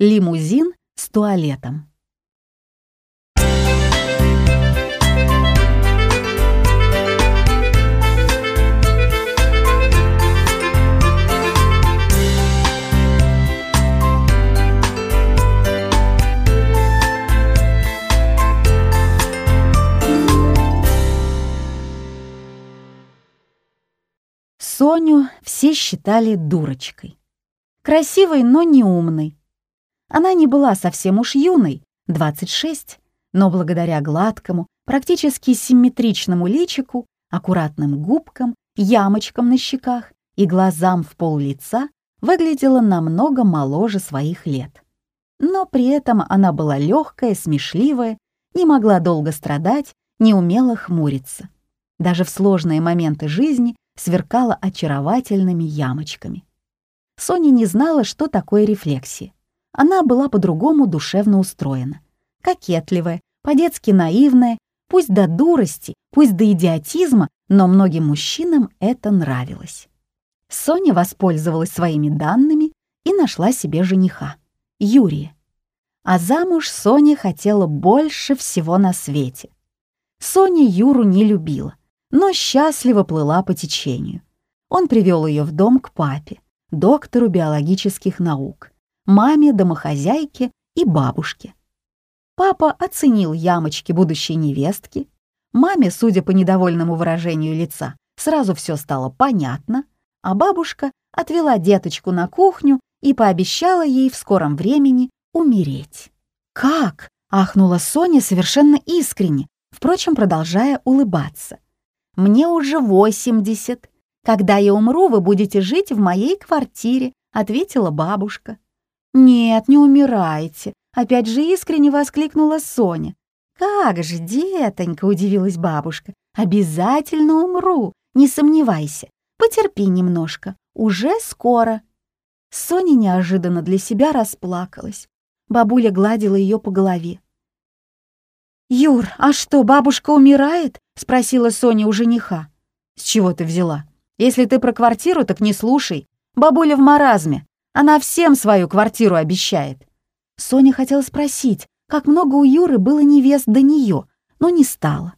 Лимузин с туалетом. Соню все считали дурочкой. Красивой, но не умной. Она не была совсем уж юной, 26, но благодаря гладкому, практически симметричному личику, аккуратным губкам, ямочкам на щеках и глазам в пол лица выглядела намного моложе своих лет. Но при этом она была легкая, смешливая, не могла долго страдать, не умела хмуриться. Даже в сложные моменты жизни сверкала очаровательными ямочками. Соня не знала, что такое рефлексия. Она была по-другому душевно устроена. Кокетливая, по-детски наивная, пусть до дурости, пусть до идиотизма, но многим мужчинам это нравилось. Соня воспользовалась своими данными и нашла себе жениха, Юрия. А замуж Соня хотела больше всего на свете. Соня Юру не любила, но счастливо плыла по течению. Он привел ее в дом к папе, доктору биологических наук, маме, домохозяйке и бабушке. Папа оценил ямочки будущей невестки. Маме, судя по недовольному выражению лица, сразу все стало понятно, а бабушка отвела деточку на кухню и пообещала ей в скором времени умереть. «Как?» — ахнула Соня совершенно искренне, впрочем, продолжая улыбаться. Мне уже восемьдесят. Когда я умру, вы будете жить в моей квартире», — ответила бабушка. «Нет, не умирайте», — опять же искренне воскликнула Соня. «Как же, детонька», — удивилась бабушка, — «обязательно умру, не сомневайся. Потерпи немножко, уже скоро». Соня неожиданно для себя расплакалась. Бабуля гладила ее по голове. «Юр, а что, бабушка умирает?» — спросила Соня у жениха. «С чего ты взяла? Если ты про квартиру, так не слушай. Бабуля в маразме. Она всем свою квартиру обещает». Соня хотела спросить, как много у Юры было невест до нее, но не стала.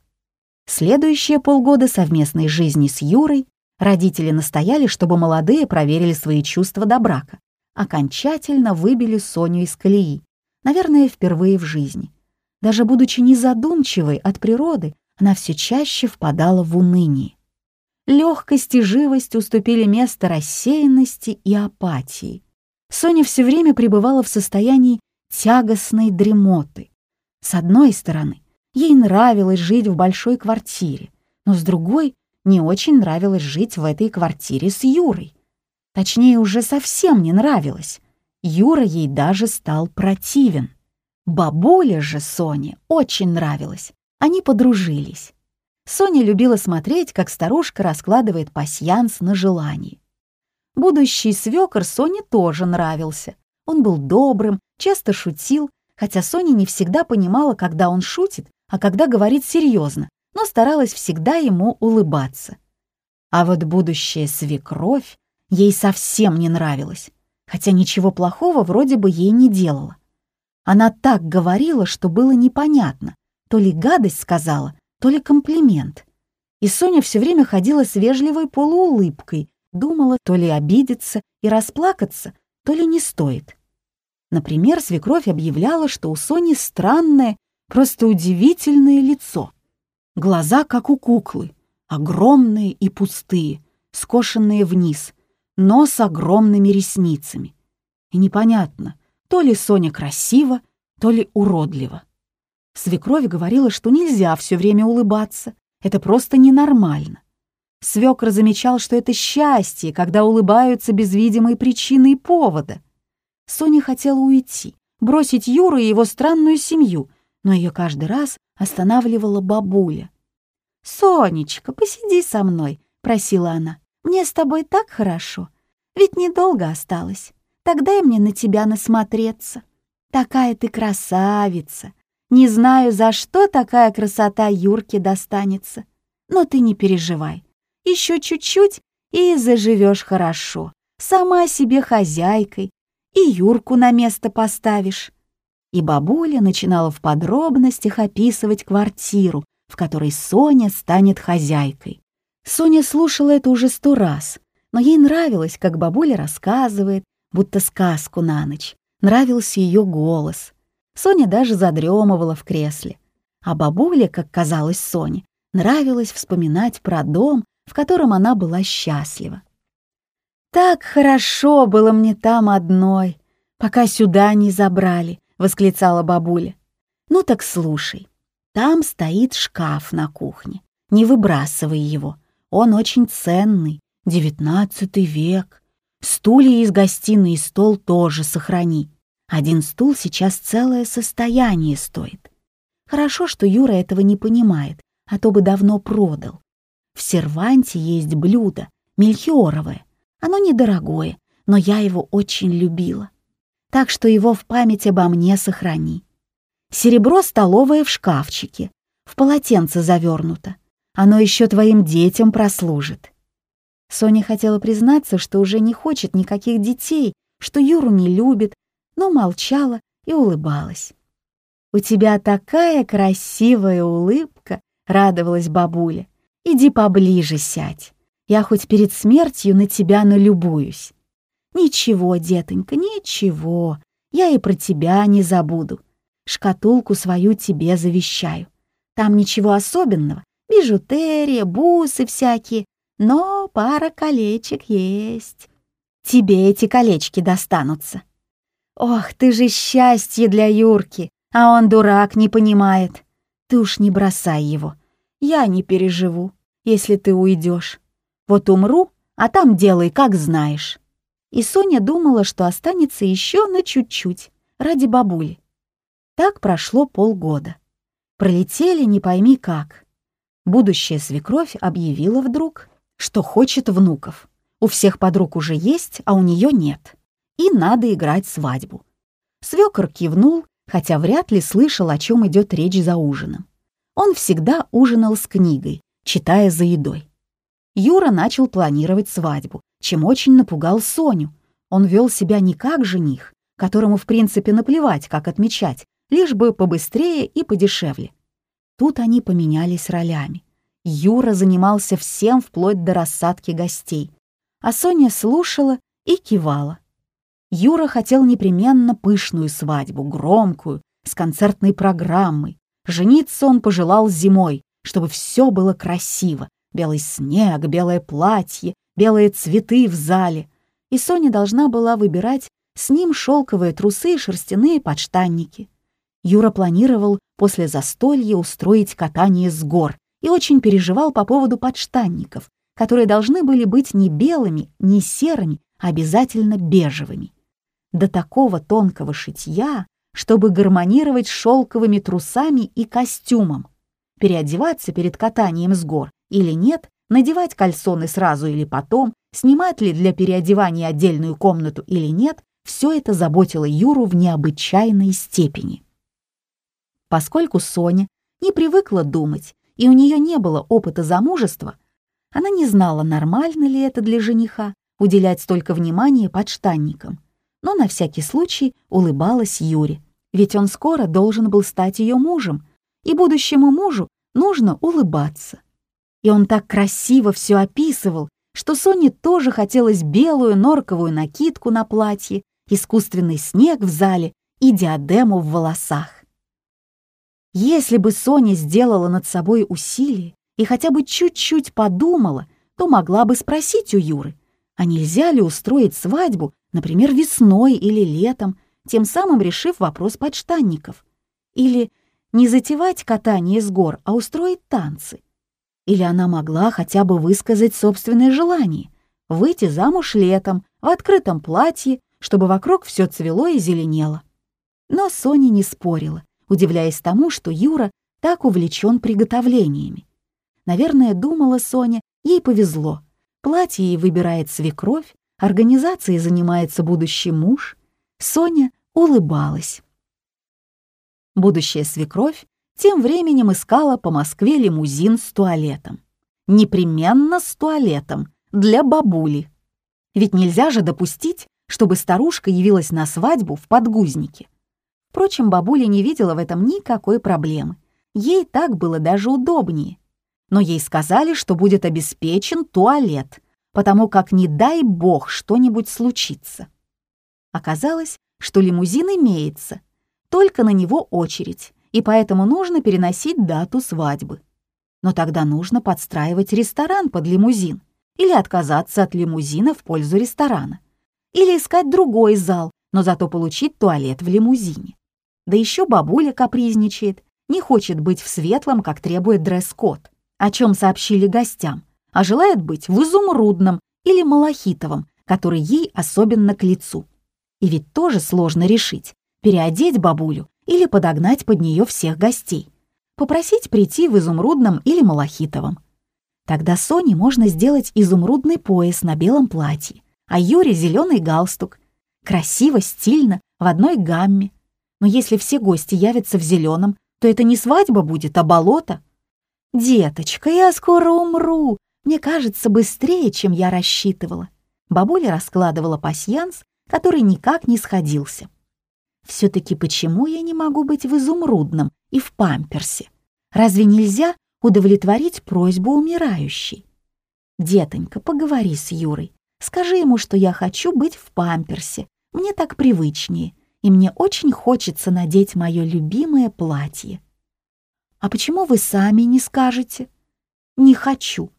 Следующие полгода совместной жизни с Юрой родители настояли, чтобы молодые проверили свои чувства до брака. Окончательно выбили Соню из колеи. Наверное, впервые в жизни. Даже будучи незадумчивой от природы, она все чаще впадала в уныние. Легкость и живость уступили место рассеянности и апатии. Соня все время пребывала в состоянии тягостной дремоты. С одной стороны, ей нравилось жить в большой квартире, но с другой, не очень нравилось жить в этой квартире с Юрой. Точнее, уже совсем не нравилось. Юра ей даже стал противен. Бабуле же Соне очень нравилось. Они подружились. Соня любила смотреть, как старушка раскладывает пасьянс на желании. Будущий свекор Соне тоже нравился. Он был добрым, часто шутил, хотя Соня не всегда понимала, когда он шутит, а когда говорит серьезно, но старалась всегда ему улыбаться. А вот будущая свекровь ей совсем не нравилась, хотя ничего плохого вроде бы ей не делала. Она так говорила, что было непонятно, то ли гадость сказала, то ли комплимент. И Соня все время ходила с вежливой полуулыбкой, думала, то ли обидеться и расплакаться, то ли не стоит. Например, свекровь объявляла, что у Сони странное, просто удивительное лицо. Глаза, как у куклы, огромные и пустые, скошенные вниз, но с огромными ресницами. И непонятно, то ли Соня красива, то ли уродлива. Свекровь говорила, что нельзя все время улыбаться, это просто ненормально. Свекр замечал, что это счастье, когда улыбаются без видимой причины и повода. Соня хотела уйти, бросить Юру и его странную семью, но ее каждый раз останавливала бабуля. «Сонечка, посиди со мной», — просила она. «Мне с тобой так хорошо, ведь недолго осталось. Тогда и мне на тебя насмотреться. Такая ты красавица. Не знаю, за что такая красота Юрке достанется. Но ты не переживай. Еще чуть-чуть и заживешь хорошо. Сама себе хозяйкой. и Юрку на место поставишь». И бабуля начинала в подробностях описывать квартиру, в которой Соня станет хозяйкой. Соня слушала это уже сто раз, но ей нравилось, как бабуля рассказывает, будто сказку на ночь. Нравился ее голос. Соня даже задремывала в кресле. А бабуле, как казалось Соне, нравилось вспоминать про дом, в котором она была счастлива. «Так хорошо было мне там одной, пока сюда не забрали», — восклицала бабуля. «Ну так слушай, там стоит шкаф на кухне, не выбрасывай его, он очень ценный, девятнадцатый век. Стулья из гостиной и стол тоже сохрани. Один стул сейчас целое состояние стоит. Хорошо, что Юра этого не понимает, а то бы давно продал. В серванте есть блюдо, мельхиоровое. Оно недорогое, но я его очень любила. Так что его в память обо мне сохрани. Серебро столовое в шкафчике, в полотенце завернуто. Оно еще твоим детям прослужит. Соня хотела признаться, что уже не хочет никаких детей, что Юру не любит, но молчала и улыбалась. «У тебя такая красивая улыбка!» — радовалась бабуля. «Иди поближе сядь. Я хоть перед смертью на тебя налюбуюсь». «Ничего, детонька, ничего. Я и про тебя не забуду. Шкатулку свою тебе завещаю. Там ничего особенного. Бижутерия, бусы всякие. Но пара колечек есть. Тебе эти колечки достанутся. Ох, ты же счастье для Юрки, а он дурак, не понимает. Ты уж не бросай его. Я не переживу, если ты уйдешь. Вот умру, а там делай, как знаешь. И Соня думала, что останется еще на чуть-чуть, ради бабули. Так прошло полгода. Пролетели не пойми как. Будущая свекровь объявила вдруг, что хочет внуков. У всех подруг уже есть, а у нее нет. И надо играть свадьбу. Свекор кивнул хотя вряд ли слышал, о чем идет речь за ужином. Он всегда ужинал с книгой, читая за едой. Юра начал планировать свадьбу, чем очень напугал Соню. Он вел себя не как жених, которому в принципе наплевать, как отмечать, лишь бы побыстрее и подешевле. Тут они поменялись ролями. Юра занимался всем вплоть до рассадки гостей, а Соня слушала и кивала. Юра хотел непременно пышную свадьбу, громкую, с концертной программой. Жениться он пожелал зимой, чтобы все было красиво. Белый снег, белое платье, белые цветы в зале. И Соня должна была выбирать с ним шелковые трусы и шерстяные подштанники. Юра планировал после застолья устроить катание с гор и очень переживал по поводу подштанников, которые должны были быть не белыми, не серыми, а обязательно бежевыми до такого тонкого шитья, чтобы гармонировать с шелковыми трусами и костюмом. Переодеваться перед катанием с гор или нет, надевать кальсоны сразу или потом, снимать ли для переодевания отдельную комнату или нет, все это заботило Юру в необычайной степени. Поскольку Соня не привыкла думать, и у нее не было опыта замужества, она не знала, нормально ли это для жениха уделять столько внимания подштанникам но на всякий случай улыбалась Юре, ведь он скоро должен был стать ее мужем, и будущему мужу нужно улыбаться. И он так красиво все описывал, что Соне тоже хотелось белую норковую накидку на платье, искусственный снег в зале и диадему в волосах. Если бы Соня сделала над собой усилие и хотя бы чуть-чуть подумала, то могла бы спросить у Юры, а нельзя ли устроить свадьбу например, весной или летом, тем самым решив вопрос подштанников. Или не затевать катание с гор, а устроить танцы. Или она могла хотя бы высказать собственное желание — выйти замуж летом, в открытом платье, чтобы вокруг все цвело и зеленело. Но Соня не спорила, удивляясь тому, что Юра так увлечен приготовлениями. Наверное, думала Соня, ей повезло. Платье ей выбирает свекровь, Организацией занимается будущий муж. Соня улыбалась. Будущая свекровь тем временем искала по Москве лимузин с туалетом. Непременно с туалетом, для бабули. Ведь нельзя же допустить, чтобы старушка явилась на свадьбу в подгузнике. Впрочем, бабуля не видела в этом никакой проблемы. Ей так было даже удобнее. Но ей сказали, что будет обеспечен туалет, потому как не дай бог что-нибудь случится. Оказалось, что лимузин имеется, только на него очередь, и поэтому нужно переносить дату свадьбы. Но тогда нужно подстраивать ресторан под лимузин или отказаться от лимузина в пользу ресторана. Или искать другой зал, но зато получить туалет в лимузине. Да еще бабуля капризничает, не хочет быть в светлом, как требует дресс-код, о чем сообщили гостям, а желает быть в изумрудном или малахитовом, который ей особенно к лицу. И ведь тоже сложно решить, переодеть бабулю или подогнать под нее всех гостей. Попросить прийти в изумрудном или малахитовом. Тогда Соне можно сделать изумрудный пояс на белом платье, а Юре зеленый галстук. Красиво, стильно, в одной гамме. Но если все гости явятся в зеленом, то это не свадьба будет, а болото. «Деточка, я скоро умру. Мне кажется, быстрее, чем я рассчитывала». Бабуля раскладывала пасьянс, который никак не сходился. «Все-таки почему я не могу быть в изумрудном и в памперсе? Разве нельзя удовлетворить просьбу умирающей?» «Детонька, поговори с Юрой. Скажи ему, что я хочу быть в памперсе. Мне так привычнее, и мне очень хочется надеть мое любимое платье. А почему вы сами не скажете? Не хочу.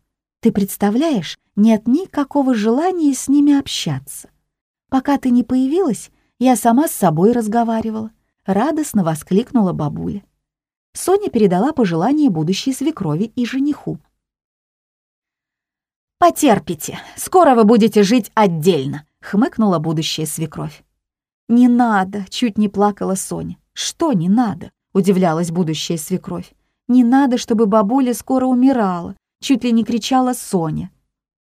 Ты представляешь, нет никакого желания с ними общаться. Пока ты не появилась, я сама с собой разговаривала. Радостно воскликнула бабуля. Соня передала пожелание будущей свекрови и жениху. «Потерпите, скоро вы будете жить отдельно», — хмыкнула будущая свекровь. «Не надо», — чуть не плакала Соня. «Что не надо?» — удивлялась будущая свекровь. «Не надо, чтобы бабуля скоро умирала», — чуть ли не кричала Соня.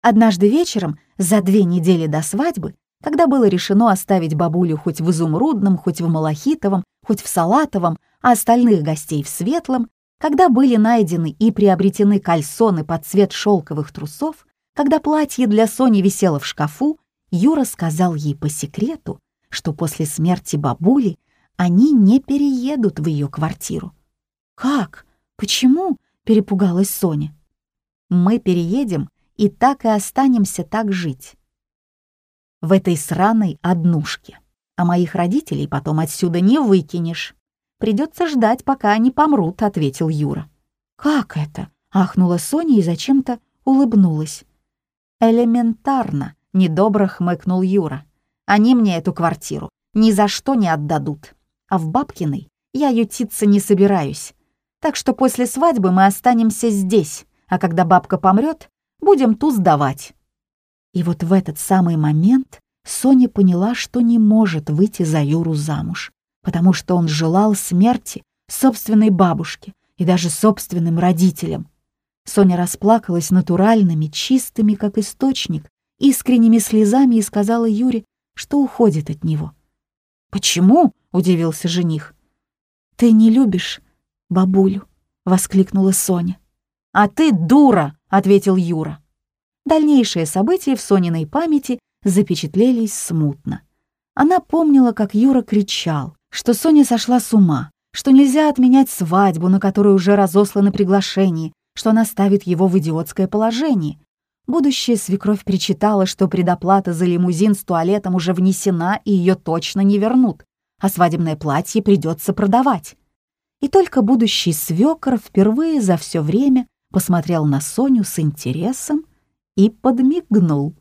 Однажды вечером, за две недели до свадьбы, когда было решено оставить бабулю хоть в изумрудном, хоть в малахитовом, хоть в салатовом, а остальных гостей в светлом, когда были найдены и приобретены кальсоны под цвет шелковых трусов, когда платье для Сони висело в шкафу, Юра сказал ей по секрету, что после смерти бабули они не переедут в ее квартиру. «Как? Почему?» — перепугалась Соня. «Мы переедем и так и останемся так жить. В этой сраной однушке. А моих родителей потом отсюда не выкинешь. Придется ждать, пока они помрут», — ответил Юра. «Как это?» — ахнула Соня и зачем-то улыбнулась. «Элементарно», — недобро хмыкнул Юра. «Они мне эту квартиру ни за что не отдадут. А в Бабкиной я ютиться не собираюсь. Так что после свадьбы мы останемся здесь, а когда бабка помрет, будем ту сдавать». И вот в этот самый момент Соня поняла, что не может выйти за Юру замуж, потому что он желал смерти собственной бабушке и даже собственным родителям. Соня расплакалась натуральными, чистыми, как источник, искренними слезами и сказала Юре, что уходит от него. «Почему?» — удивился жених. «Ты не любишь бабулю», — воскликнула Соня. «А ты дура!» — ответил Юра. Дальнейшие события в Сониной памяти запечатлелись смутно. Она помнила, как Юра кричал, что Соня сошла с ума, что нельзя отменять свадьбу, на которую уже разосланы приглашения, что она ставит его в идиотское положение. Будущая свекровь причитала, что предоплата за лимузин с туалетом уже внесена и ее точно не вернут, а свадебное платье придется продавать. И только будущий свекор впервые за все время посмотрел на Соню с интересом и подмигнул.